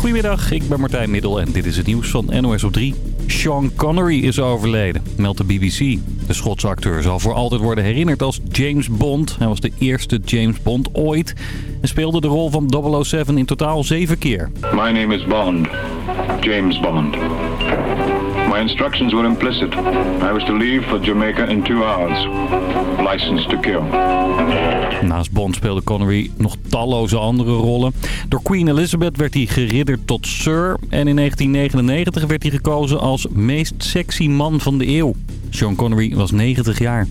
Goedemiddag, ik ben Martijn Middel en dit is het nieuws van NOS op 3. Sean Connery is overleden, meldt de BBC. De Schotse acteur zal voor altijd worden herinnerd als James Bond. Hij was de eerste James Bond ooit en speelde de rol van 007 in totaal zeven keer. My name is Bond. James Bond. My instructions were implicit. I was to leave for Jamaica in two hours. License to kill. Naast Bond speelde Connery nog talloze andere rollen. Door Queen Elizabeth werd hij geridderd tot Sir. En in 1999 werd hij gekozen als meest sexy man van de eeuw. Sean Connery was 90 jaar.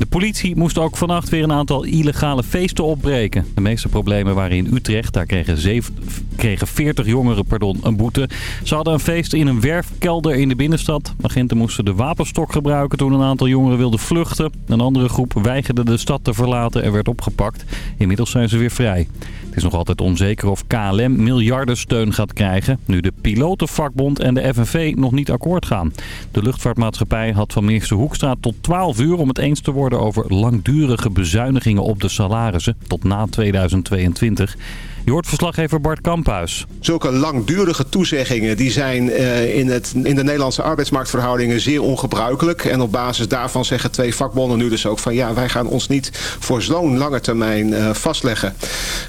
De politie moest ook vannacht weer een aantal illegale feesten opbreken. De meeste problemen waren in Utrecht. Daar kregen, zeven, kregen 40 jongeren pardon, een boete. Ze hadden een feest in een werfkelder in de binnenstad. Agenten moesten de wapenstok gebruiken toen een aantal jongeren wilden vluchten. Een andere groep weigerde de stad te verlaten en werd opgepakt. Inmiddels zijn ze weer vrij. Het is nog altijd onzeker of KLM miljardensteun gaat krijgen... nu de pilotenvakbond en de FNV nog niet akkoord gaan. De luchtvaartmaatschappij had van minister Hoekstra tot 12 uur om het eens te worden... over langdurige bezuinigingen op de salarissen tot na 2022... Je hoort verslaggever Bart Kamphuis. Zulke langdurige toezeggingen die zijn uh, in, het, in de Nederlandse arbeidsmarktverhoudingen zeer ongebruikelijk. En op basis daarvan zeggen twee vakbonden nu dus ook van ja, wij gaan ons niet voor zo'n lange termijn uh, vastleggen.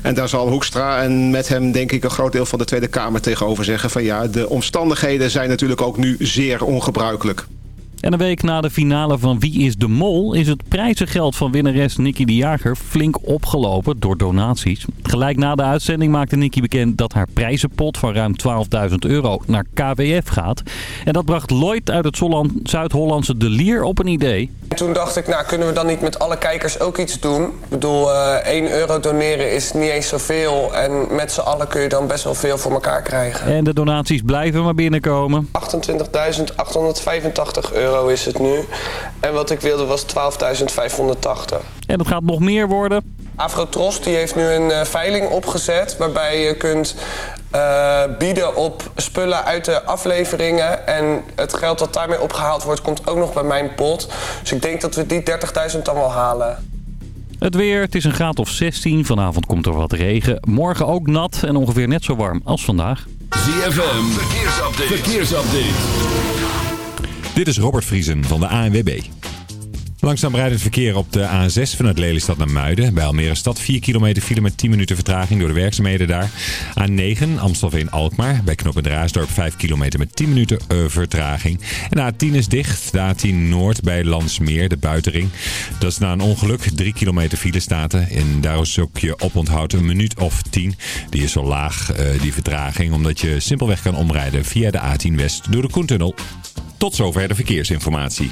En daar zal Hoekstra en met hem denk ik een groot deel van de Tweede Kamer tegenover zeggen van ja, de omstandigheden zijn natuurlijk ook nu zeer ongebruikelijk. En een week na de finale van Wie is de Mol is het prijzengeld van winnares Nicky de Jager flink opgelopen door donaties. Gelijk na de uitzending maakte Nicky bekend dat haar prijzenpot van ruim 12.000 euro naar KWF gaat. En dat bracht Lloyd uit het Zuid-Hollandse De Lier op een idee. Toen dacht ik, nou kunnen we dan niet met alle kijkers ook iets doen? Ik bedoel, uh, 1 euro doneren is niet eens zoveel. En met z'n allen kun je dan best wel veel voor elkaar krijgen. En de donaties blijven maar binnenkomen. 28.885 euro is het nu. En wat ik wilde was 12.580. En dat gaat nog meer worden. Afrotros die heeft nu een uh, veiling opgezet waarbij je kunt uh, bieden op spullen uit de afleveringen. En het geld dat daarmee opgehaald wordt komt ook nog bij mijn pot. Dus ik denk dat we die 30.000 dan wel halen. Het weer, het is een graad of 16. Vanavond komt er wat regen. Morgen ook nat en ongeveer net zo warm als vandaag. ZFM, verkeersupdate. verkeersupdate. Dit is Robert Vriesen van de ANWB. Langzaam rijdend verkeer op de A6 vanuit Lelystad naar Muiden. Bij Almere Stad 4 kilometer file met 10 minuten vertraging door de werkzaamheden daar. A9 Amstelveen-Alkmaar. Bij knooppunt Raasdorp 5 kilometer met 10 minuten uh, vertraging. En de A10 is dicht. De A10 Noord bij Landsmeer, de buitenring. Dat is na een ongeluk. 3 kilometer file staat er. En daar ook je oponthoud een minuut of 10. Die is zo laag, uh, die vertraging. Omdat je simpelweg kan omrijden via de A10 West door de Koentunnel. Tot zover de verkeersinformatie.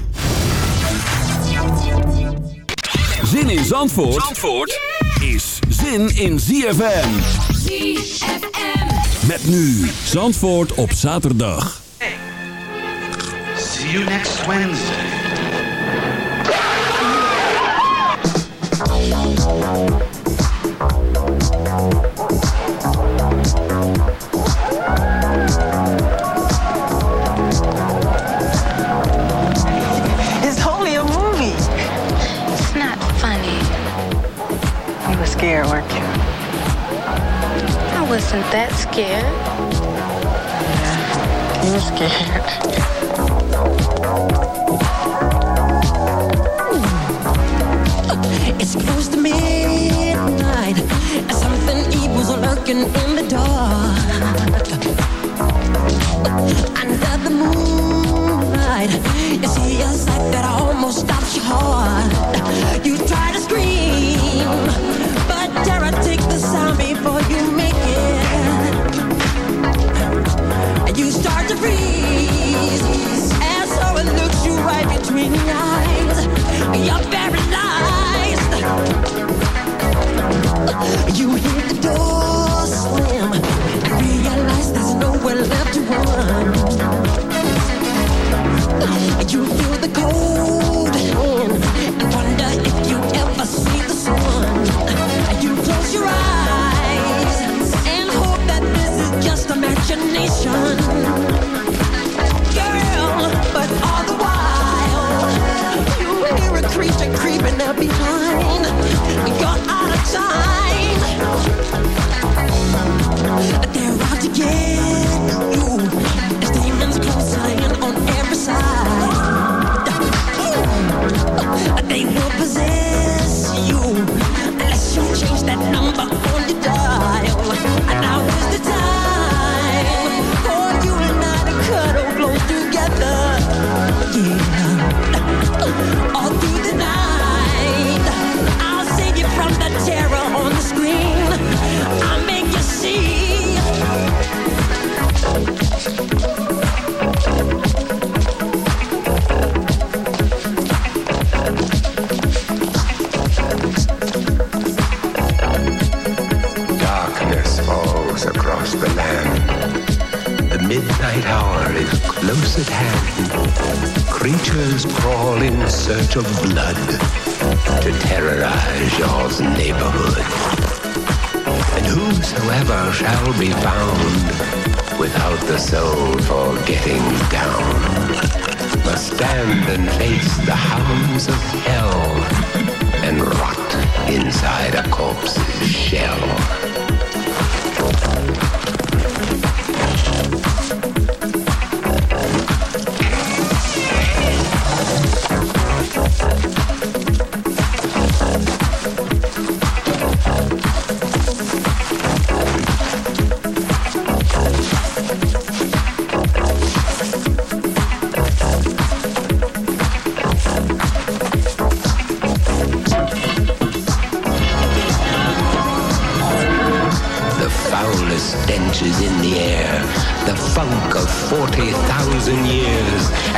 Zin in Zandvoort, Zandvoort is zin in ZFM. ZFM. Met nu Zandvoort op zaterdag. See you next Wednesday. You were scared, weren't you? I wasn't that scared. You were scared. It's close to midnight. and Something evil's lurking in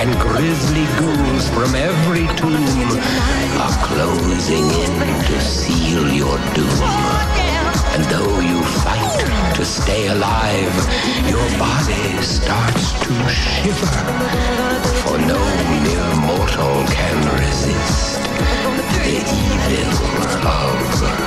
and grisly ghouls from every tomb are closing in to seal your doom. And though you fight to stay alive, your body starts to shiver, for no mere mortal can resist the evil of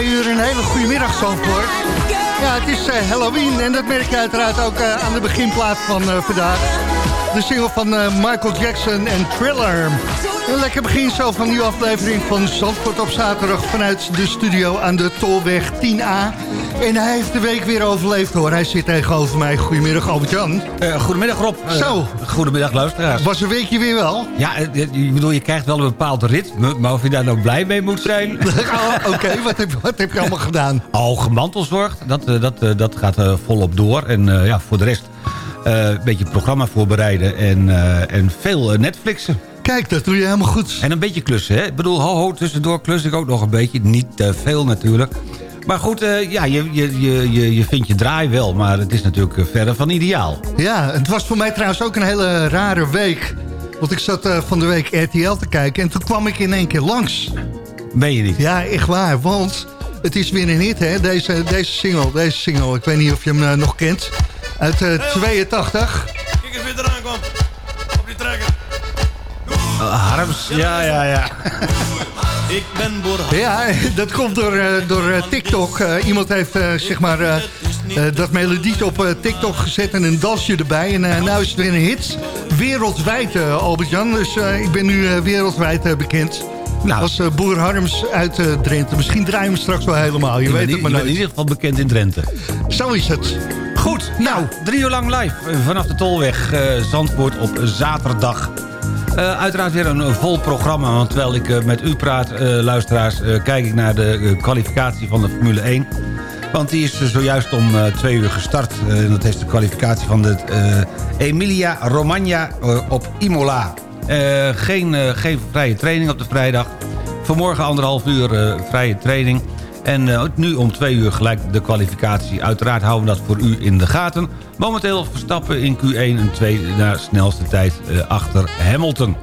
twee uur een hele goede middag, Zandvoort. Ja, het is eh, Halloween en dat merk je uiteraard ook eh, aan de beginplaat van eh, vandaag. De single van Michael Jackson en Thriller. Een lekker begin zo van een nieuwe aflevering van Zandvoort op zaterdag... vanuit de studio aan de Tolweg 10A. En hij heeft de week weer overleefd hoor. Hij zit tegenover mij. Goedemiddag Albert-Jan. Goedemiddag Rob. Zo. Goedemiddag luisteraars. Was een weekje weer wel? Ja, eh, je, bedoel, je krijgt wel een bepaald ritme, maar of je daar nou blij mee moet zijn... Oh, Oké, wat, heb, wat heb je allemaal gedaan? Al gemantelzorgd, dat, eh, dat, eh, dat gaat eh, volop door. En eh, ja, voor de rest eh, een beetje het programma voorbereiden en, eh, en veel eh, Netflixen. Kijk, dat doe je helemaal goed. En een beetje klussen, hè? Ik bedoel, ho, ho, tussendoor klus ik ook nog een beetje. Niet te veel natuurlijk. Maar goed, eh, ja, je, je, je, je, je vindt je draai wel, maar het is natuurlijk eh, verder van ideaal. Ja, het was voor mij trouwens ook een hele rare week. Want ik zat eh, van de week RTL te kijken en toen kwam ik in één keer langs. Ben je niet? Ja, echt waar, want het is weer een hit, hè, deze, deze single. Deze single, ik weet niet of je hem nog kent. Uit eh 82. Kijk eens wie eraan komt. Op die trekker. Harms, ja, ja, ja. Ik ben boer. Ja, dat komt door, eh, door eh, TikTok. Eh, iemand heeft eh, zeg maar dat melodietje op TikTok gezet en een dansje erbij. En eh nou is het weer een hit. Wereldwijd, Albert-Jan. Dus eh, ik ben nu eh, wereldwijd bekend. Als eh, boer Harms uit eh, Drenthe. Misschien draaien we hem straks wel helemaal. Je, weet het maar nooit. in ieder geval bekend in Drenthe. Zo is het. Goed, nou, drie uur lang live vanaf de Tolweg eh, Zandvoort op zaterdag. Eh, uiteraard weer een, vol programma, want terwijl ik eh, met u praat, eh, luisteraars... kijk ik naar de kwalificatie van de Formule 1. Want die is zojuist om twee uur gestart. En dat is de kwalificatie van de Emilia Romagna op Imola. Geen, geen vrije training op de vrijdag. Vanmorgen anderhalf uur vrije training. En eh, nu om twee uur gelijk de kwalificatie. Uiteraard houden we dat voor u in de gaten. Momenteel Verstappen in Q1 en 2 naar snelste tijd eh, achter Hamilton.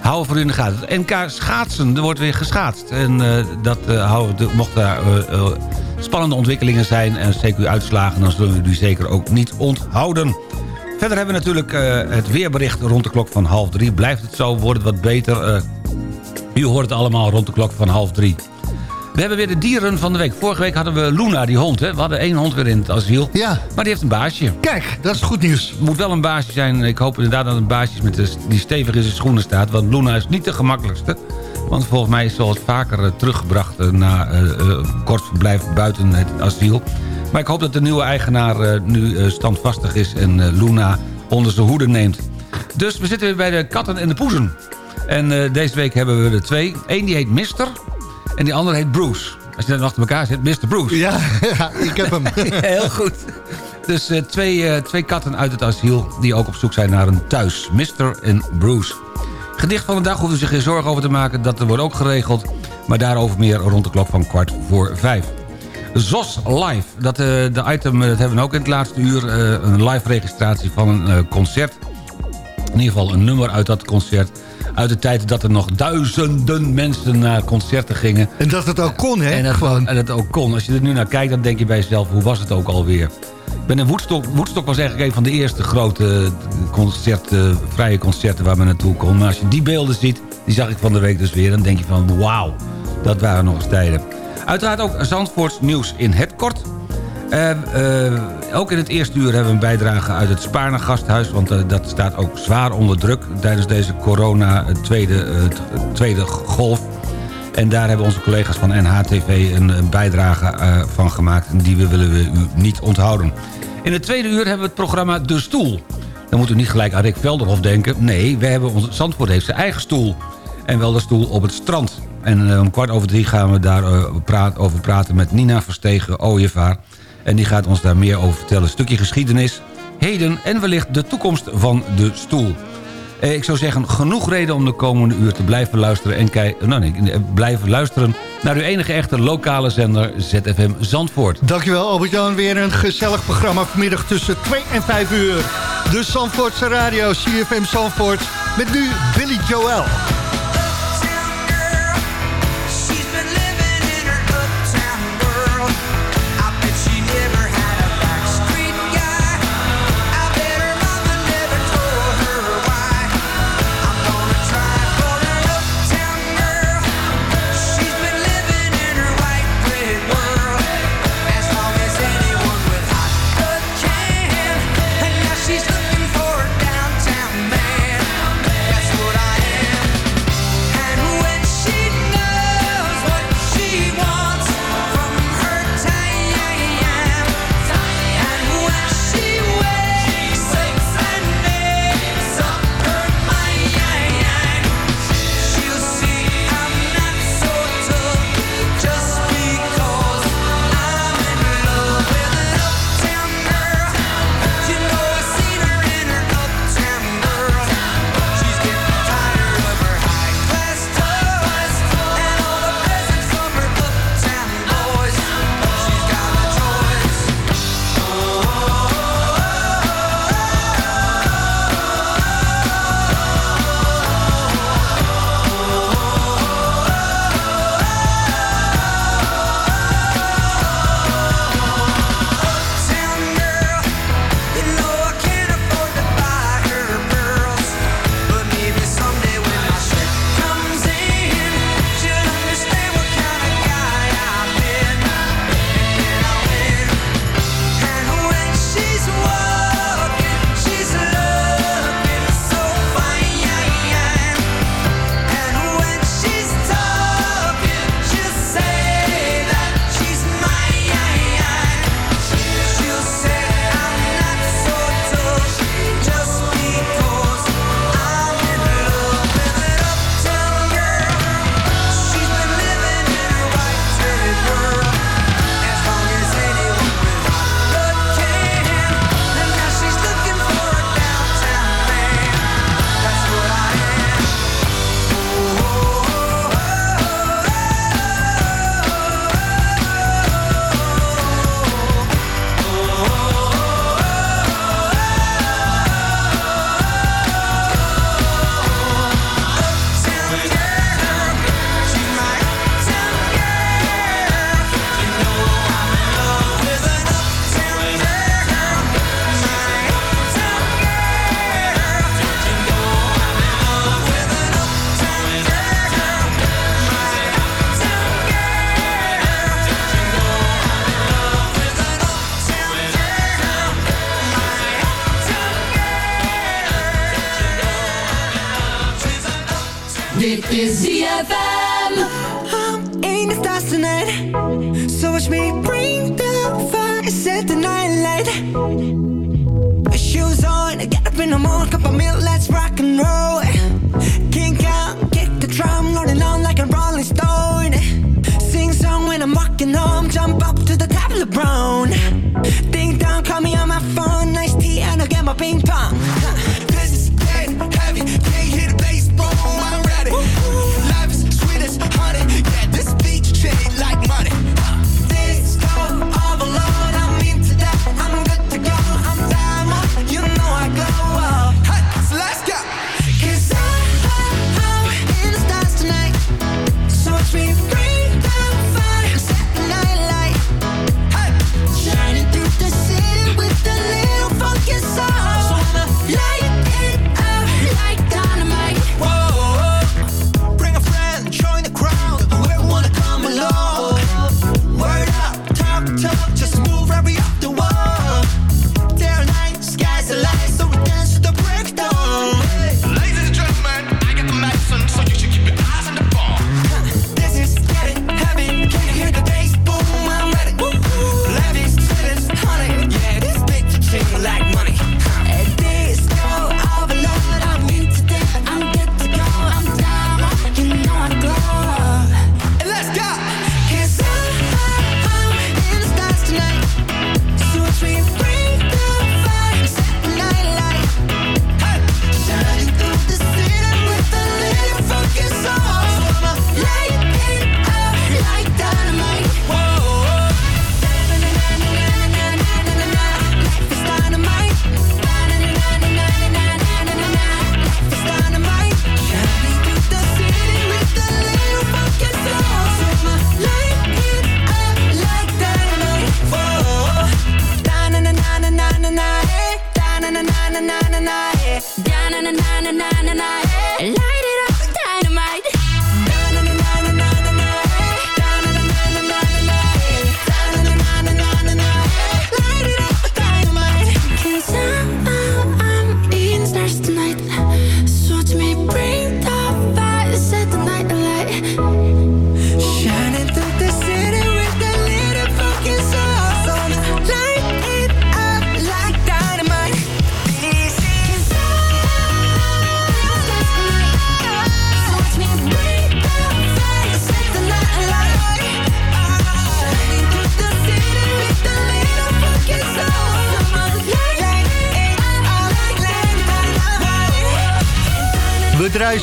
Houden voor u in de gaten. Het NK schaatsen, er wordt weer geschaatst. En eh, dat houden mocht daar spannende ontwikkelingen zijn... en CQ-uitslagen, dan zullen we die zeker ook niet onthouden. Verder hebben we natuurlijk het weerbericht rond de klok van half drie. Blijft het zo, wordt het wat beter... u hoort het allemaal rond de klok van half drie. We hebben weer de dieren van de week. Vorige week hadden we Luna, die hond. Hè? We hadden één hond weer in het asiel. Ja. Maar die heeft een baasje. Kijk, dat is goed nieuws. Moet wel een baasje zijn. Ik hoop inderdaad dat het een baasje is met de, die stevig in zijn schoenen staat. Want Luna is niet de gemakkelijkste. Want volgens mij is ze al wat vaker eh, teruggebracht... eh, na eh, kort verblijf buiten het asiel. Maar ik hoop dat de nieuwe eigenaar nu standvastig is... en Luna onder zijn hoede neemt. Dus we zitten weer bij de katten en de poezen. En deze week hebben we er twee. Eén die heet Mister en die andere heet Bruce. Als je dan achter elkaar zit, Mr. Bruce. Ja, ja ik heb hem. Heel goed. Dus eh, twee, eh, twee katten uit het asiel die ook op zoek zijn naar een thuis. Mr. en Bruce. Gedicht van de dag hoeven zich geen zorgen over te maken. Dat wordt ook geregeld. Maar daarover meer rond de klok van kwart voor vijf. ZOS Live. Dat, eh, de item dat hebben we ook in het laatste uur. een live registratie van een concert. In ieder geval een nummer uit dat concert. Uit de tijd dat er nog duizenden mensen naar concerten gingen. En dat het ook kon, hè? En dat, Gewoon. en dat ook kon. Als je er nu naar kijkt, dan denk je bij jezelf... hoe was het ook alweer? Ik ben in Woodstock, Woodstock was eigenlijk een van de eerste grote concerten, vrije concerten waar men naartoe kon. Maar als je die beelden ziet, die zag ik van de week dus weer... dan denk je van wauw, dat waren nog eens tijden. Uiteraard ook Zandvoorts nieuws in het kort. Eh, eh, ook in het eerste uur hebben we een bijdrage uit het Spaarne gasthuis... want eh, dat staat ook zwaar onder druk tijdens deze corona eh, tweede, golf. En daar hebben onze collega's van NHTV een, bijdrage van gemaakt... en die willen we u niet onthouden. In het tweede uur hebben we het programma De Stoel. Dan moet u niet gelijk aan Rick Velderhof denken. Nee, we hebben ons, Zandvoort heeft zijn eigen stoel. En wel de stoel op het strand. En om kwart over drie gaan we praat, over praten met Nina Verstegen Ooievaar. En die gaat ons daar meer over vertellen. Een stukje geschiedenis, heden en wellicht de toekomst van de stoel. Eh, ik zou zeggen, genoeg reden om de komende uur te blijven luisteren... en kijk, nou nee, eh, blijven luisteren naar uw enige echte lokale zender ZFM Zandvoort. Dankjewel Albert-Jan. Weer een gezellig programma vanmiddag tussen 2 en 5 uur. De Zandvoortse Radio, CFM Zandvoort. Met nu Billy Joel.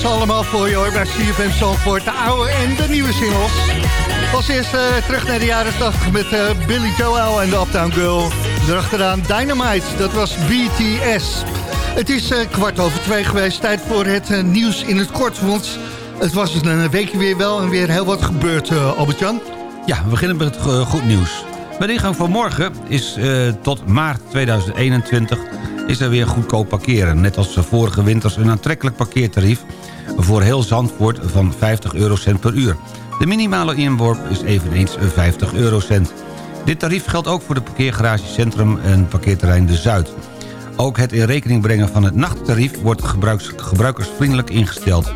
Ze allemaal voor je hoor, bij CFM Zandvoort. De oude en de nieuwe singles. Als eerst eh, terug naar de jaren 80 met eh, Billy Joel en de Uptown Girl. Erachteraan Dynamite, dat was BTS. Het is eh, kwart over twee geweest, tijd voor het nieuws in het kort. Want het was een weekje weer wel en weer heel wat gebeurd, Albert-Jan. Ja, we beginnen met het goed nieuws. Bij de ingang van morgen is tot maart 2021 is er weer goedkoop parkeren. Net als vorige winters een aantrekkelijk parkeertarief voor heel Zandvoort van 50 eurocent per uur. De minimale inworp is eveneens 50 eurocent. Dit tarief geldt ook voor de parkeergarage Centrum en parkeerterrein De Zuid. Ook het in rekening brengen van het nachttarief wordt gebruikersvriendelijk ingesteld.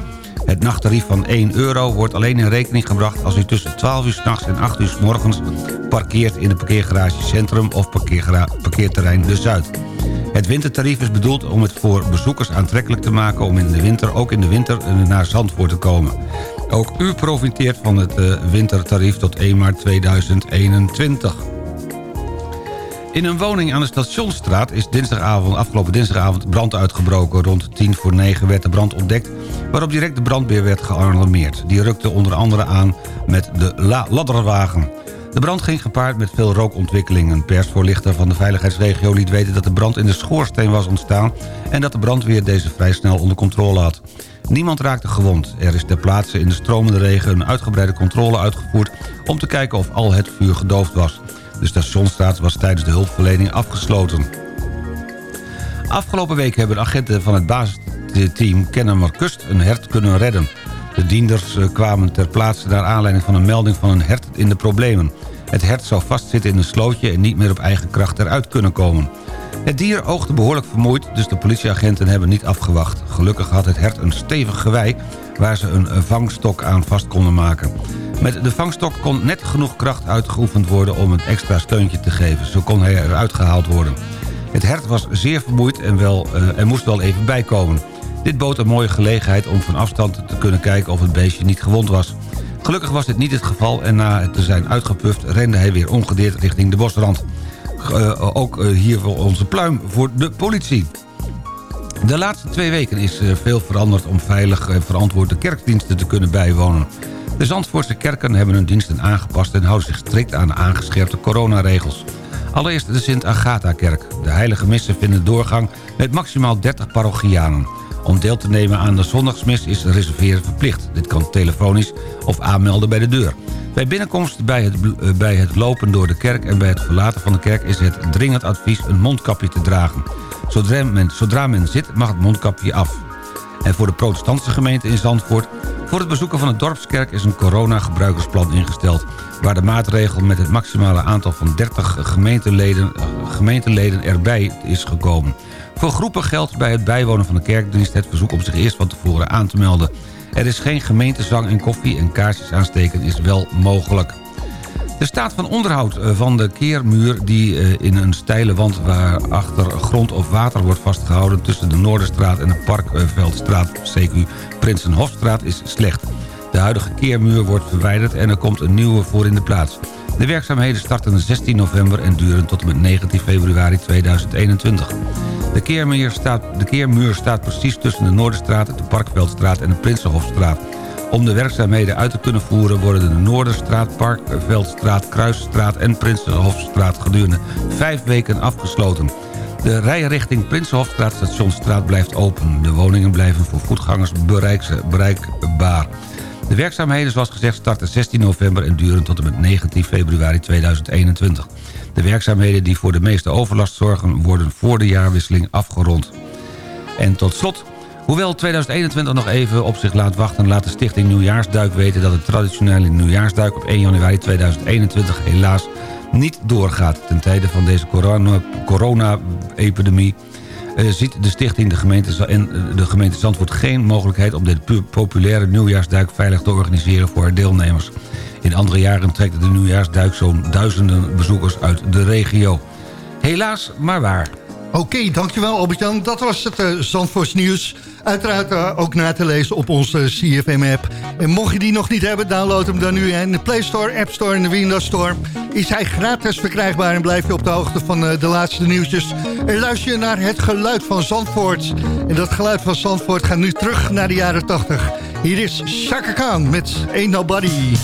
Het nachttarief van 1 euro wordt alleen in rekening gebracht... als u tussen 12 uur s'nachts en 8 uur s morgens parkeert... in de parkeergarage Centrum of parkeerterrein De Zuid. Het wintertarief is bedoeld om het voor bezoekers aantrekkelijk te maken... om in de winter, ook in de winter eh, naar Zandvoort te komen. Ook u profiteert van het eh, wintertarief tot 1 maart 2021. In een woning aan de Stationsstraat is dinsdagavond, afgelopen dinsdagavond brand uitgebroken. Rond 10 voor 9 werd de brand ontdekt, waarop direct de brandweer werd gealarmeerd. Die rukte onder andere aan met de la ladderwagen. De brand ging gepaard met veel rookontwikkelingen. Een persvoorlichter van de veiligheidsregio liet weten dat de brand in de schoorsteen was ontstaan... en dat de brandweer deze vrij snel onder controle had. Niemand raakte gewond. Er is ter plaatse in de stromende regen een uitgebreide controle uitgevoerd... om te kijken of al het vuur gedoofd was. De stationstraat was tijdens de hulpverlening afgesloten. Afgelopen week hebben agenten van het basisteam Kennemer Kust een hert kunnen redden. De dienders eh, kwamen ter plaatse naar aanleiding van een melding van een hert in de problemen. Het hert zou vastzitten in een slootje en niet meer op eigen kracht eruit kunnen komen. Het dier oogde behoorlijk vermoeid, dus de politieagenten hebben niet afgewacht. Gelukkig had het hert een stevig gewei waar ze een vangstok aan vast konden maken. Met de vangstok kon net genoeg kracht uitgeoefend worden om een extra steuntje te geven. Zo kon hij eruit gehaald worden. Het hert was zeer vermoeid en, wel, eh, en moest wel even bijkomen. Dit bood een mooie gelegenheid om van afstand te kunnen kijken of het beestje niet gewond was. Gelukkig was dit niet het geval en na het te zijn uitgepuft rende hij weer ongedeerd richting de bosrand. Eh, ook eh, hier voor onze pluim voor de politie. De laatste twee weken is eh, veel veranderd om veilig en verantwoord de kerkdiensten te kunnen bijwonen. De Zandvoortse kerken hebben hun diensten aangepast en houden zich strikt aan de aangescherpte coronaregels. Allereerst de Sint-Agatha-kerk. De heilige missen vinden doorgang met maximaal 30 parochianen. Om deel te nemen aan de zondagsmis is reserveren verplicht. Dit kan telefonisch of aanmelden bij de deur. Bij binnenkomst, bij het, eh, bij het lopen door de kerk en bij het verlaten van de kerk... is het dringend advies een mondkapje te dragen. Zodra men, zodra men zit, mag het mondkapje af. En voor de protestantse gemeente in Zandvoort... voor het bezoeken van de dorpskerk is een corona-gebruikersplan ingesteld... waar de maatregel met het maximale aantal van 30 gemeenteleden, gemeenteleden erbij is gekomen. Voor groepen geldt bij het bijwonen van de kerkdienst... het verzoek om zich eerst van tevoren aan te melden. Er is geen gemeentezang en koffie en kaarsjes aansteken is wel mogelijk. De staat van onderhoud eh, van de keermuur die eh, in een steile wand waarachter grond of water wordt vastgehouden tussen de Noorderstraat en de Parkveldstraat CQ Prinsenhofstraat is slecht. De huidige keermuur wordt verwijderd en er komt een nieuwe voor in de plaats. De werkzaamheden starten 16 november en duren tot en met 19 februari 2021. De keermuur staat, de keermuur staat precies tussen de Noorderstraat, de Parkveldstraat en de Prinsenhofstraat. Om de werkzaamheden uit te kunnen voeren worden de Noorderstraat, Parkveldstraat, Kruisstraat en Prinsenhofstraat gedurende vijf weken afgesloten. De rijrichting Prinsenhofstraat Stationsstraat blijft open. De woningen blijven voor voetgangers bereikbaar. De werkzaamheden, zoals gezegd, starten 16 november en duren tot en met 19 februari 2021. De werkzaamheden die voor de meeste overlast zorgen... worden voor de jaarwisseling afgerond. En tot slot, hoewel 2021 nog even op zich laat wachten... laat de stichting Nieuwjaarsduik weten dat de traditionele Nieuwjaarsduik... op 1 januari 2021 helaas niet doorgaat. Ten tijde van deze corona- corona-epidemie... eh, ziet de stichting de gemeente, en eh, de gemeente Zandvoort geen mogelijkheid... om dit pu- populaire nieuwjaarsduik veilig te organiseren voor haar deelnemers. In andere jaren trekt de nieuwjaarsduik zo'n duizenden bezoekers uit de regio. Helaas, maar waar. Oké, dankjewel Albert-Jan. Dat was het uh, nieuws. Uiteraard eh, ook na te lezen op onze CFM-app. En mocht je die nog niet hebben, download hem dan nu in de Play Store, App Store en de Windows Store. Is hij gratis verkrijgbaar en blijf je op de hoogte van eh, de laatste nieuwtjes. En luister je naar het geluid van Zandvoort. En dat geluid van Zandvoort gaat nu terug naar de jaren 80. Hier is Chaka Khan met Ain't Nobody.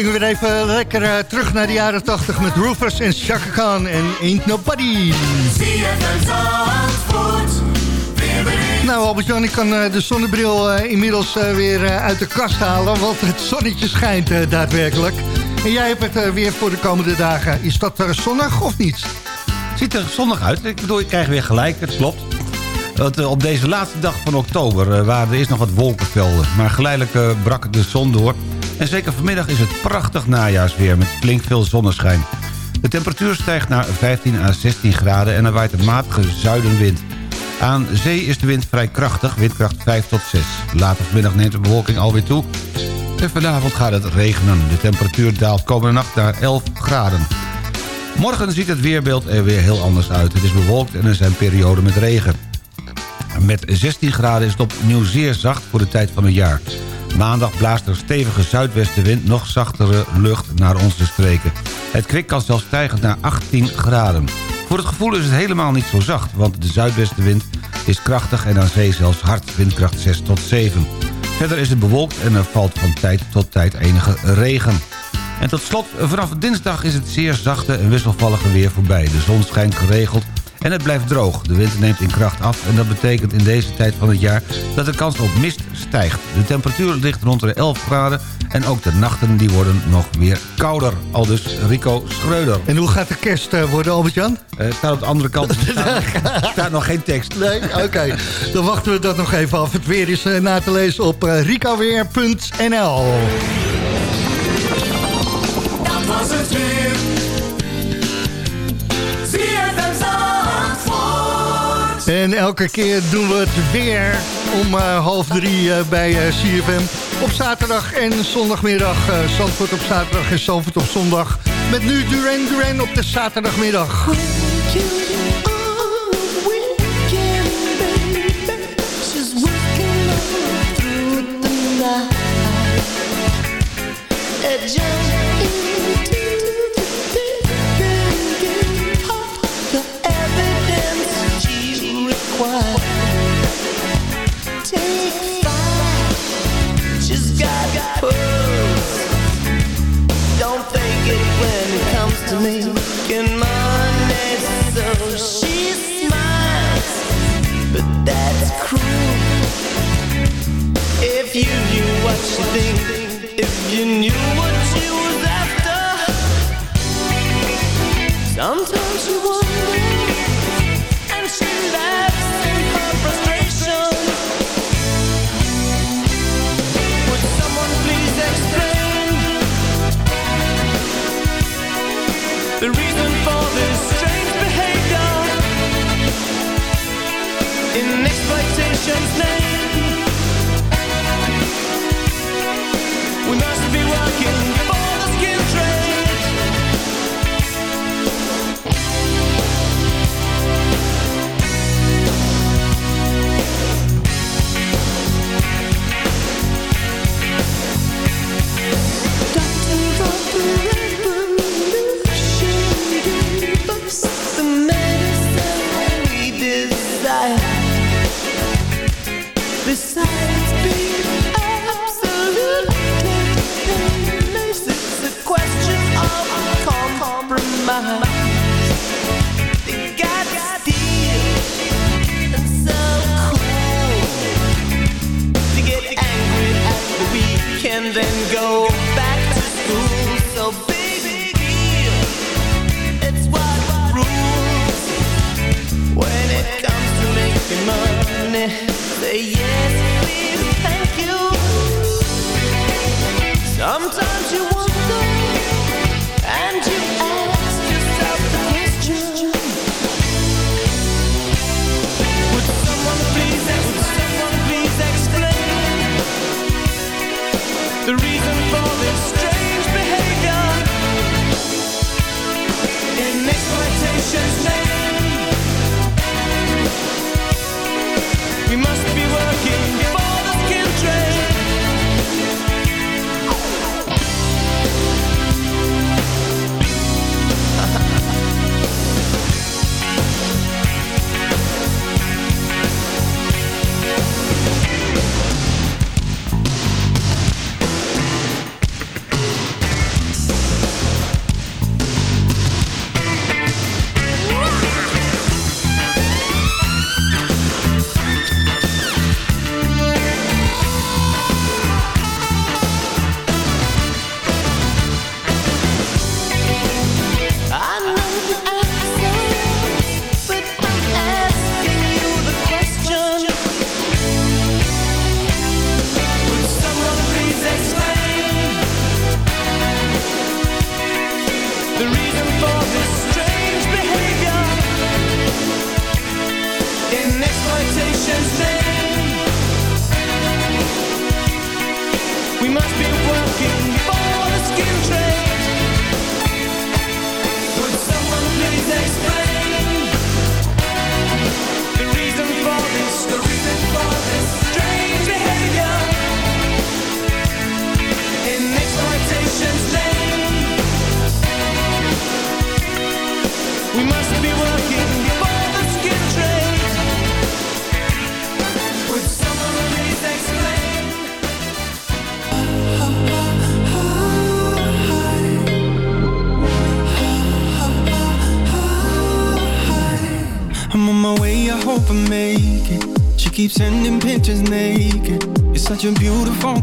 We gingen weer even lekker eh, terug naar de jaren 80 met Rufus en Chaka Khan en Ain't Nobody. Nou Albert-Jan, ik kan eh, de zonnebril eh, inmiddels weer uit de kast halen, want het zonnetje schijnt daadwerkelijk. En jij hebt het weer voor de komende dagen. Is dat zonnig of niet? Ziet er zonnig uit. Ik bedoel, ik krijg weer gelijk, het klopt. Want, op deze laatste dag van oktober waren er eerst nog wat wolkenvelden. Maar geleidelijk brak de zon door. En zeker vanmiddag is het prachtig najaarsweer met flink veel zonneschijn. De temperatuur stijgt naar 15 à 16 graden en er waait een matige zuidenwind. Aan zee is de wind vrij krachtig, windkracht 5 tot 6. Later vanmiddag neemt de bewolking alweer toe. En vanavond gaat het regenen. De temperatuur daalt komende nacht naar 11 graden. Morgen ziet het weerbeeld er weer heel anders uit. Het is bewolkt en er zijn perioden met regen. Met 16 graden is het opnieuw zeer zacht voor de tijd van het jaar. Maandag blaast er stevige zuidwestenwind, nog zachtere lucht naar onze streken. Het kwik kan zelfs stijgen naar 18 graden. Voor het gevoel is het helemaal niet zo zacht, want de zuidwestenwind is krachtig en aan zee zelfs hard, windkracht 6 tot 7. Verder is het bewolkt en er valt van tijd tot tijd enige regen. En tot slot, vanaf dinsdag is het zeer zachte en wisselvallige weer voorbij. De zon schijnt geregeld en het blijft droog. De wind neemt in kracht af en dat betekent in deze tijd van het jaar... dat de kans op mist stijgt. De temperatuur ligt rond de 11 graden en ook de nachten die worden nog weer kouder. Aldus Rico Schreuder. En hoe gaat de kerst eh, worden, Albert-Jan? Eh, staat op de andere kant. staat, staat nog geen tekst. Nee? Oké. Dan wachten we dat nog even af. Het weer is eh, na te lezen op uh, ricoweer.nl. Dat was het weer. En elke keer doen we het weer om eh, half drie eh, bij eh, CFM. Op zaterdag en zondagmiddag. Zandvoort op zaterdag en Zandvoort op zondag. Met nu Duran Duran op de zaterdagmiddag. If you knew what she think, if you knew what she was after, sometimes you wonder, my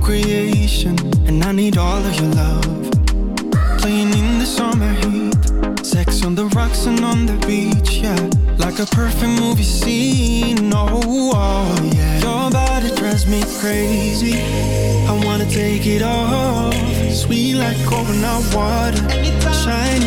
creation, and I need all of your love. Playing in the summer heat, sex on the rocks and on the beach, yeah. Like a perfect movie scene, oh, oh yeah. Your body drives me crazy. I wanna take it off. Sweet like coconut water, shining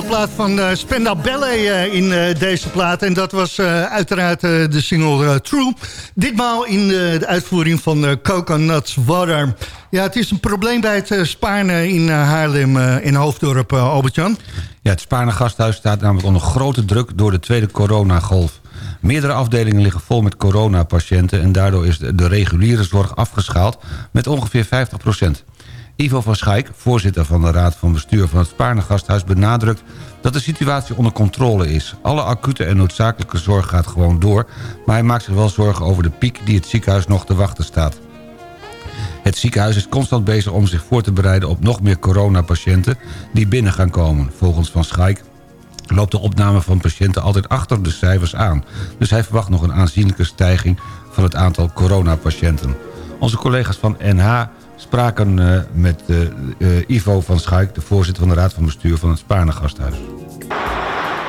oude plaat van eh Spenda Ballet eh, in eh, deze plaat. En dat was uiteraard de single True. Ditmaal in de uitvoering van Coconut Water. Ja, het is een probleem bij het uh, Spaarne in Haarlem in Hoofddorp, uh, Albert-Jan. Ja, het Spaarne gasthuis staat namelijk onder grote druk door de tweede coronagolf. Meerdere afdelingen liggen vol met coronapatiënten... en daardoor is de reguliere zorg afgeschaald met ongeveer 50 Ivo van Schaik, voorzitter van de Raad van Bestuur van het Spaarne benadrukt dat de situatie onder controle is. Alle acute en noodzakelijke zorg gaat gewoon door... maar hij maakt zich wel zorgen over de piek die het ziekenhuis nog te wachten staat. Het ziekenhuis is constant bezig om zich voor te bereiden op nog meer coronapatiënten die binnen gaan komen. Volgens Van Schaik loopt de opname van patiënten altijd achter de cijfers aan. Dus hij verwacht nog een aanzienlijke stijging van het aantal coronapatiënten. Onze collega's van NH spraken uh, met uh, uh, Ivo van Schaik... de voorzitter van de Raad van Bestuur van het Spaarne Gasthuis.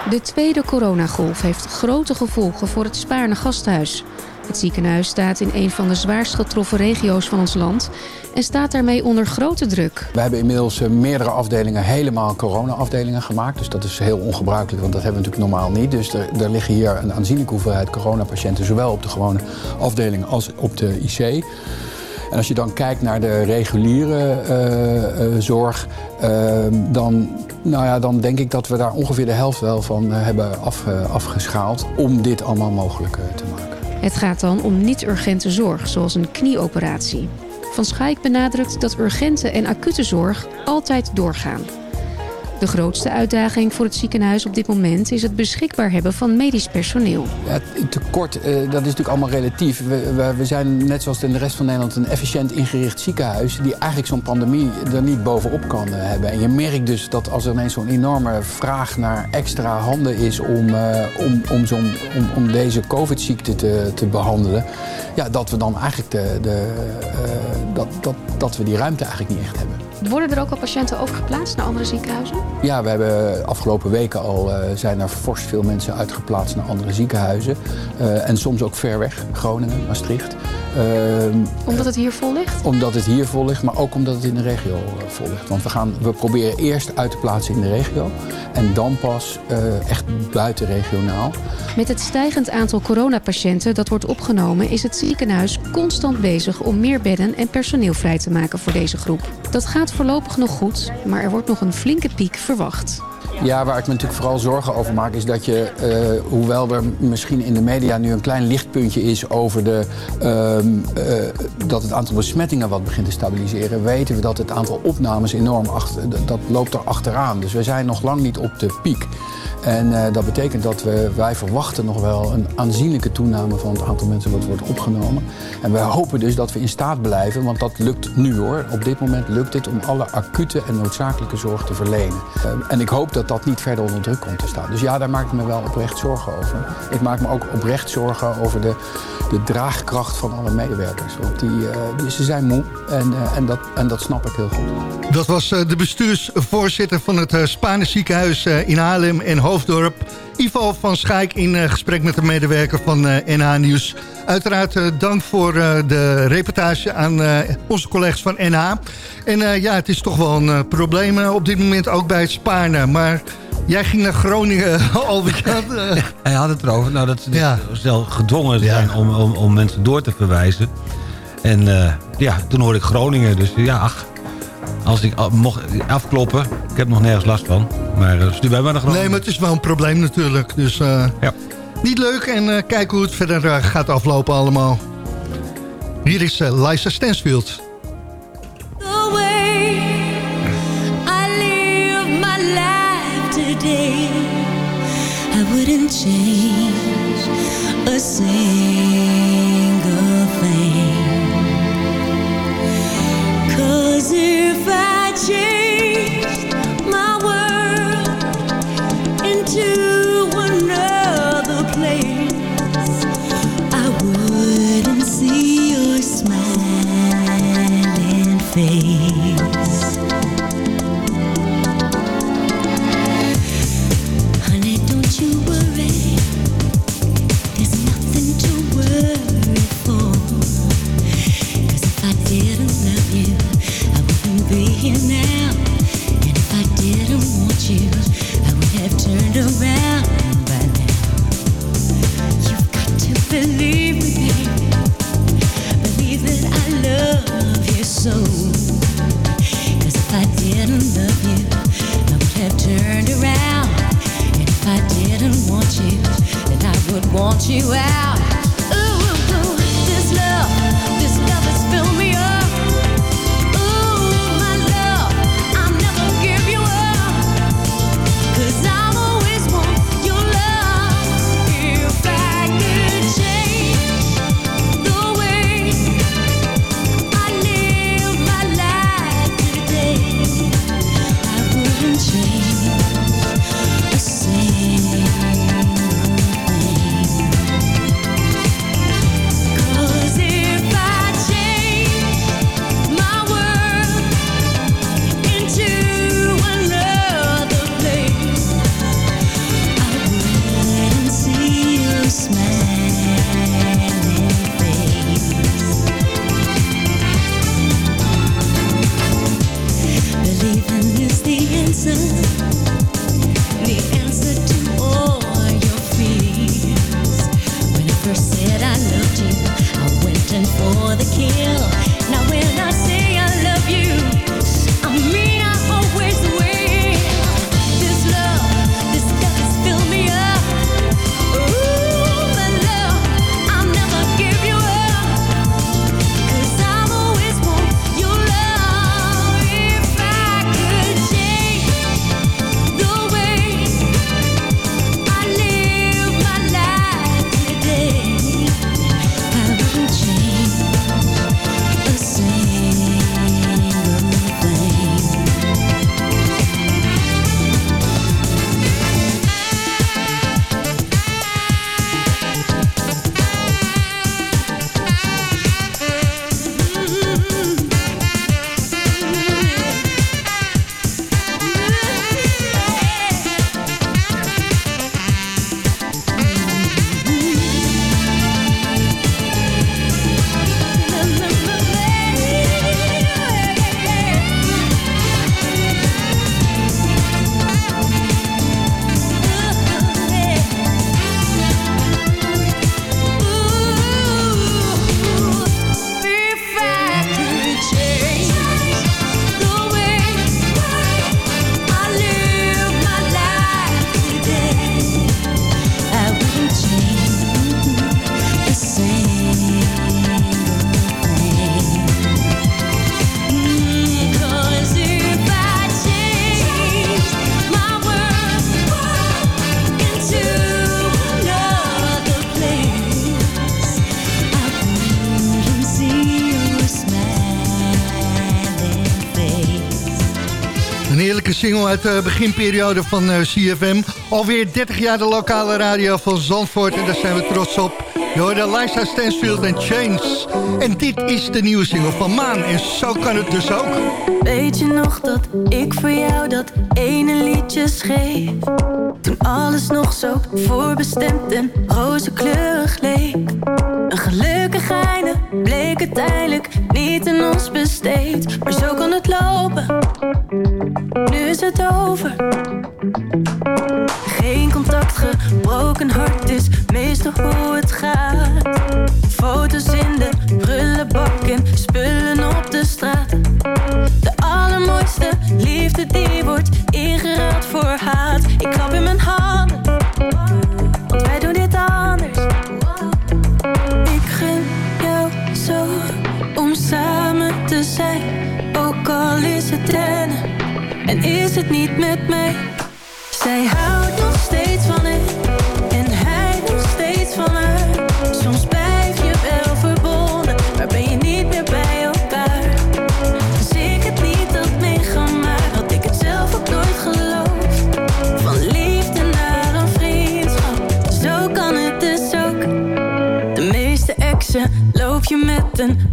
De tweede coronagolf heeft grote gevolgen voor het Spaarne Gasthuis. Het ziekenhuis staat in een van de zwaarst getroffen regio's van ons land... en staat daarmee onder grote druk. We hebben inmiddels meerdere afdelingen helemaal corona-afdelingen gemaakt. Dus dat is heel ongebruikelijk, want dat hebben we natuurlijk normaal niet. Dus er, er liggen hier een aanzienlijke hoeveelheid coronapatiënten... zowel op de gewone afdeling als op de IC... En als je dan kijkt naar de reguliere uh, uh, zorg, uh, dan, nou ja, dan denk ik dat we daar ongeveer de helft wel van hebben af, afgeschaald om dit allemaal mogelijk te maken. Het gaat dan om niet-urgente zorg, zoals een knieoperatie. Van Schaik benadrukt dat urgente en acute zorg altijd doorgaan. De grootste uitdaging voor het ziekenhuis op dit moment is het beschikbaar hebben van medisch personeel. Het tekort, eh, dat is natuurlijk allemaal relatief. We, we, zijn net zoals in de rest van Nederland een efficiënt ingericht ziekenhuis... die eigenlijk zo'n pandemie er niet bovenop kan eh, hebben. En je merkt dus dat als er ineens zo'n enorme vraag naar extra handen is... om, eh, om, om, zo'n, om, om deze covid-ziekte te, te behandelen... Ja, dat we dan eigenlijk de, de, dat, dat, dat we die ruimte eigenlijk niet echt hebben. Worden er ook al patiënten overgeplaatst naar andere ziekenhuizen? Ja, we hebben afgelopen weken al eh, zijn er fors veel mensen uitgeplaatst naar andere ziekenhuizen. Eh, en soms ook ver weg, Groningen, Maastricht. Ehm, Omdat het hier vol ligt? omdat het hier vol ligt, maar ook omdat het in de regio eh, vol ligt. Want we, gaan, we proberen eerst uit te plaatsen in de regio. En dan pas eh, echt buitenregionaal. Met het stijgend aantal coronapatiënten dat wordt opgenomen... is het ziekenhuis constant bezig om meer bedden en personeel vrij te maken voor deze groep. Dat gaat voorlopig nog goed, maar er wordt nog een flinke piek verwacht. Ja, waar ik me natuurlijk vooral zorgen over maak is dat je, eh, hoewel er misschien in de media nu een klein lichtpuntje is over de, ehm, eh, dat het aantal besmettingen wat begint te stabiliseren, weten we dat het aantal opnames enorm achter, dat loopt er achteraan. Dus we zijn nog lang niet op de piek. En eh, dat betekent dat we, wij verwachten nog wel een aanzienlijke toename van het aantal mensen wat wordt opgenomen. En we hopen dus dat we in staat blijven, want dat lukt nu hoor. Op dit moment lukt het om alle acute en noodzakelijke zorg te verlenen. Eh, en ik hoop dat dat niet verder onder druk komt te staan. Dus ja, daar maak ik me wel oprecht zorgen over. Ik maak me ook oprecht zorgen over de, de draagkracht van alle medewerkers. Want die, eh, ze zijn moe en, eh, en, dat, en dat snap ik heel goed. Dat was eh, de bestuursvoorzitter van het Spaanse ziekenhuis in Haarlem en Hoofddorp. Ivo van Schaik in eh, gesprek met de medewerker van eh, NH Nieuws. Uiteraard eh, dank voor eh, de reportage aan eh, onze collega's van NH. En eh, ja, het is toch wel een eh, probleem eh, op dit moment ook bij het Spaarne. Maar jij ging naar Groningen, Albert-Jan. eh. Hij had het erover nou, dat ze dus zelf gedwongen zijn om, om, om mensen door te verwijzen. En eh, ja, toen hoorde ik Groningen. Dus ja, ach, als ik mocht afkloppen, ik heb nog nergens last van. Maar eh, stuur mij maar Groningen. Nee, maar het is wel een probleem natuurlijk. Dus eh, niet leuk en eh, kijken hoe het verder gaat aflopen allemaal. Hier is eh, Liza Stansfield. The way I live my life today, I wouldn't change a single didn't love you, I would have turned around. And if I didn't want you, then I would want you out. Single uit de beginperiode van eh, CFM. Alweer 30 jaar de lokale radio van Zandvoort en daar zijn we trots op. Je hoorde Liza Stansfield en Chains. En dit is de nieuwe single van Maan en zo kan het dus ook. Weet je nog dat ik voor jou dat ene liedje schreef? Toen alles nog zo voorbestemd en rozenkleurig leek. Een gelukkig einde bleek uiteindelijk niet in ons besteed. Maar zo kan het lopen, nu is het over. Geen contact, gebroken hart is meestal hoe het gaat. Foto's in de prullenbak en spullen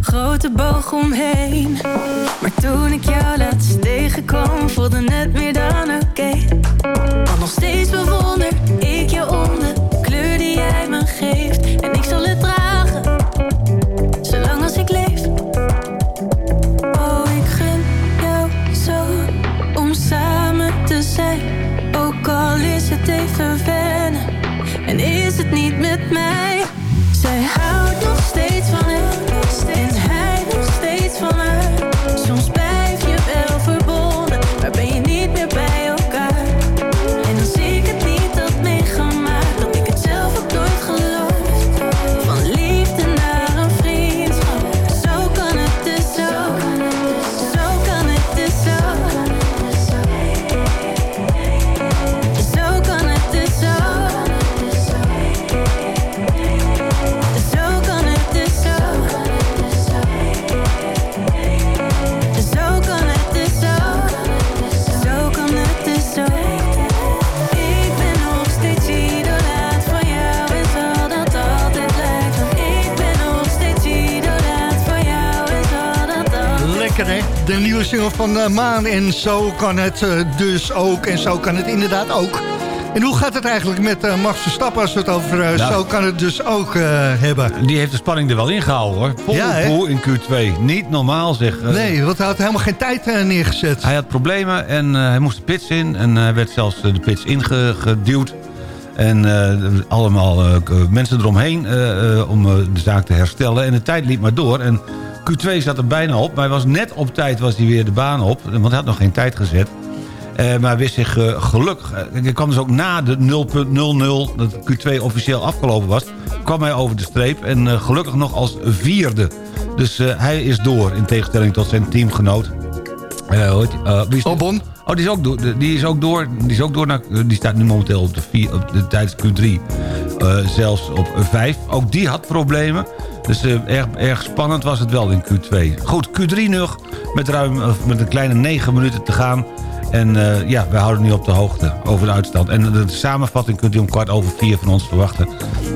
grote boog omheen. Maar toen ik van eh, Maan en zo kan het eh, dus ook. En zo kan het inderdaad ook. En hoe gaat het eigenlijk met eh, Max Verstappen als we het over Nou. zo kan het dus ook hebben? Die heeft de spanning er wel ingehouden hoor. Vol Ja, in Q2. Niet normaal zeg. Nee, want hij had helemaal geen tijd neergezet. Hij had problemen en hij moest de pits in. En hij werd zelfs de pits ingeduwd. En allemaal mensen eromheen om de zaak te herstellen. En de tijd liep maar door. En Q2 zat er bijna op. Maar hij was net op tijd was hij weer de baan op. Want hij had nog geen tijd gezet. Eh, maar wist zich eh, gelukkig... eh, Hij kwam dus ook na de 0.00, dat Q2 officieel afgelopen was... kwam hij over de streep en gelukkig nog als vierde. Dus hij is door, in tegenstelling tot zijn teamgenoot. Hoe heet die? Wie is Albon? Oh, die is ook door. Die is ook door. Die, is ook door naar, die staat nu momenteel op de, vier, op de tijdens Q3 eh, zelfs op 5. Ook die had problemen. Dus eh, erg, erg spannend was het wel in Q2. Goed, Q3 nog met, ruim, of met een kleine 9 minuten te gaan. En eh, ja, we houden nu op de hoogte over de uitstand. En de samenvatting kunt u om kwart over vier van ons verwachten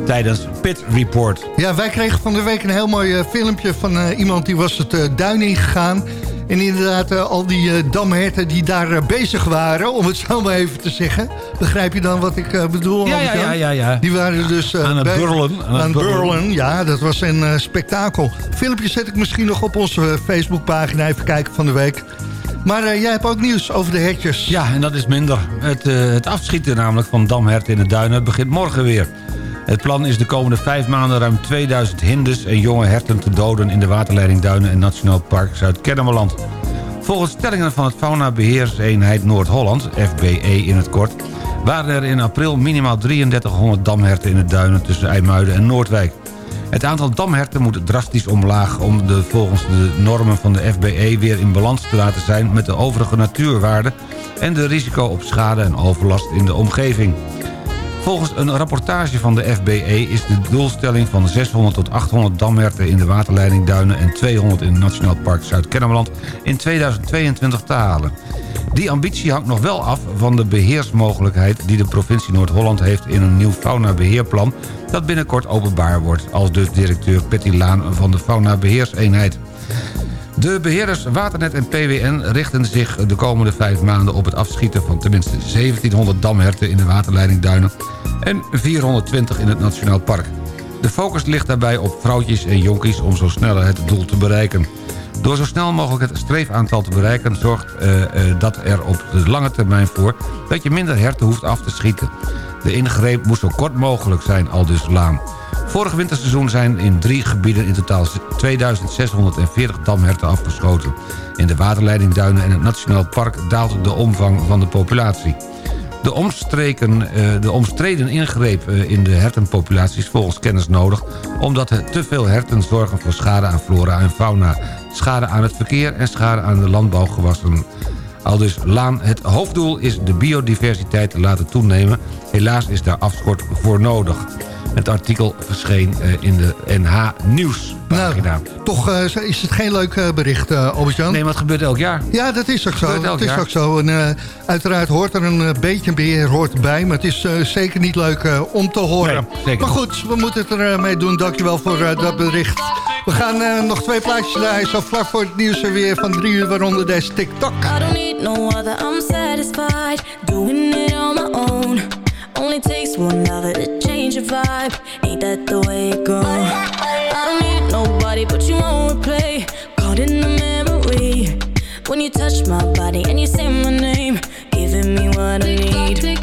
tijdens Pit Report. Ja, wij kregen van de week een heel mooi eh, filmpje van eh, iemand die was het eh, duin ingegaan. En inderdaad, eh, al die eh, damherten die daar eh, bezig waren, om het zo maar even te zeggen. Begrijp je dan wat ik bedoel? Ja, ja, ja, ja, ja. Die waren dus... Aan het burlen, aan Aan, het burlen. ja. Dat was een spektakel. Filmpje zet ik misschien nog op onze Facebookpagina. Even kijken van de week. Maar jij hebt ook nieuws over de hertjes. Ja, en dat is minder. Het, het afschieten namelijk van damherten in de duinen begint morgen weer. Het plan is de komende vijf maanden ruim 2000 hinders en jonge herten te doden... in de waterleiding Duinen en Nationaal Park Zuid-Kennemerland. Volgens stellingen van het Fauna-beheerseenheid Noord-Holland, FBE in het kort... waren er in april minimaal 3300 damherten in de duinen tussen IJmuiden en Noordwijk. Het aantal damherten moet drastisch omlaag om de, volgens de normen van de FBE weer in balans te laten zijn met de overige natuurwaarden en de risico op schade en overlast in de omgeving. Volgens een rapportage van de FBE is de doelstelling van 600 tot 800 damherten in de waterleiding Duinen en 200 in het Nationaal Park Zuid-Kennemerland in 2022 te halen. Die ambitie hangt nog wel af van de beheersmogelijkheid... die de provincie Noord-Holland heeft in een nieuw faunabeheerplan... dat binnenkort openbaar wordt, als dus directeur Petty Laan van de Fauna-beheerseenheid. De beheerders Waternet en PWN richten zich de komende vijf maanden... op het afschieten van tenminste 1700 damherten in de waterleidingduinen... en 420 in het Nationaal Park. De focus ligt daarbij op vrouwtjes en jonkies om zo sneller het doel te bereiken. Door zo snel mogelijk het streefaantal te bereiken... zorgt eh, eh, dat er op de lange termijn voor dat je minder herten hoeft af te schieten. De ingreep moet zo kort mogelijk zijn, al dus Laan. Vorig winterseizoen zijn in drie gebieden in totaal 2640 damherten afgeschoten. In de waterleidingduinen en het Nationaal Park daalt de omvang van de populatie. De, omstreken, eh, de omstreden ingreep eh, in de hertenpopulatie is volgens kennis nodig... omdat te veel herten zorgen voor schade aan flora en fauna... schade aan het verkeer en schade aan de landbouwgewassen. Aldus Laan, het hoofddoel is de biodiversiteit te laten toenemen. Helaas is daar afschort voor nodig. Het artikel verscheen eh, in de NH Nieuws pagina. Toch eh, is het geen leuk eh, bericht, uh, Albert-Jan. Nee, maar het gebeurt elk jaar. Ja, dat is ook zo. Het is jaar. ook zo. En, eh, uiteraard hoort er een beetje beheer hoort bij. Maar het is eh, zeker niet leuk eh, om te horen. Nee, zeker maar goed, we moeten het er eh, mee doen. Dankjewel voor dat bericht. We gaan eh, nog twee plaatjes draaien. Zo vlak voor het nieuws er weer van drie uur. Waaronder deze TikTok. I don't need no other, I'm satisfied Doing it on my own Takes one lover to change your vibe. Ain't that the way it goes? I don't need nobody but you won't replay. Caught in the memory. When you touch my body and you say my name Giving me what I need. Every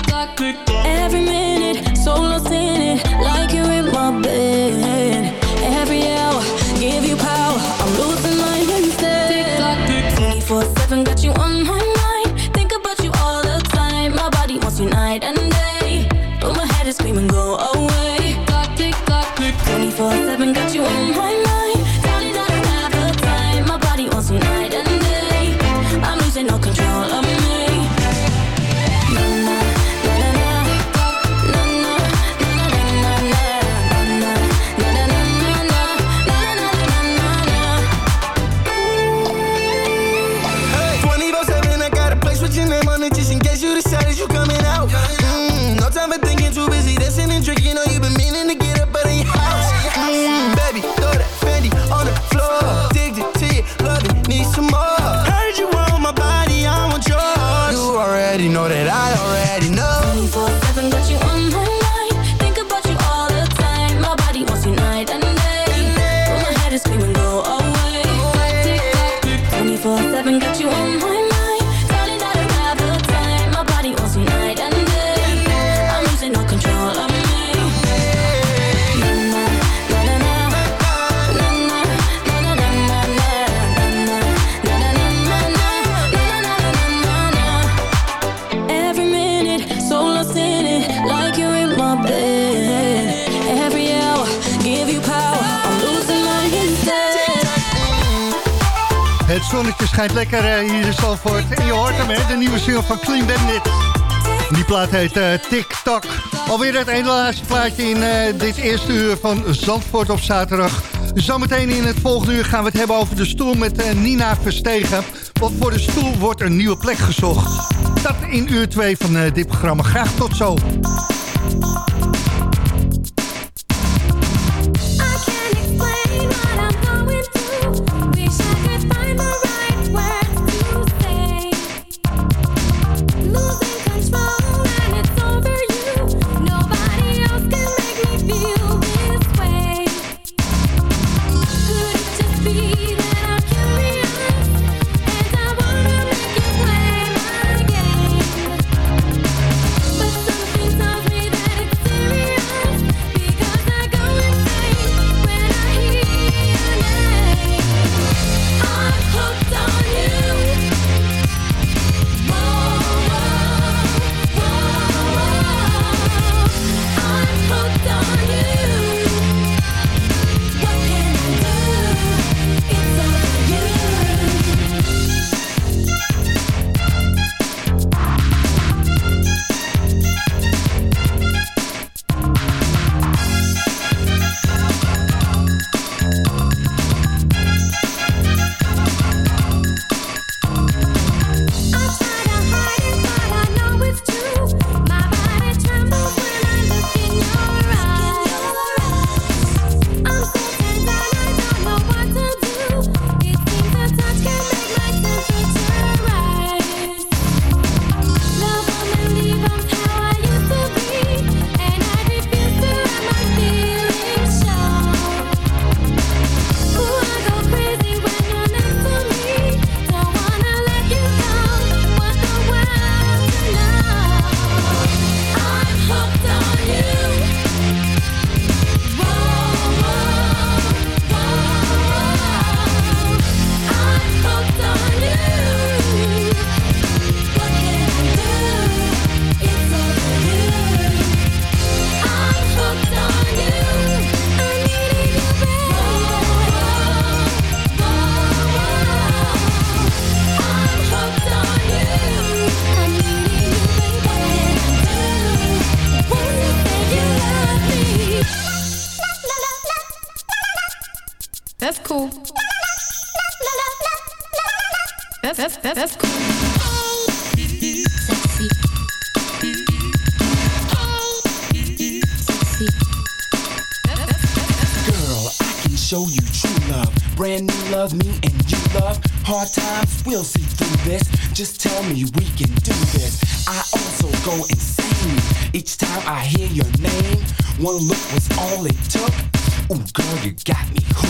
lekker eh, hier in Zandvoort. En je hoort hem, hè, de nieuwe single van Clean Bandit. Die plaat heet eh TikTok. Alweer het ene laatste plaatje in eh, dit eerste uur van Zandvoort op zaterdag. Zometeen in het volgende uur gaan we het hebben over de stoel met Nina Verstegen. Want voor de stoel wordt een nieuwe plek gezocht. Dat in uur 2 van dit programma. Graag tot zo. Love, me and you love. Hard times, we'll see through this. Just tell me we can do this. I also go insane each time I hear your name. One look was all it took. Ooh, girl, you got me hooked.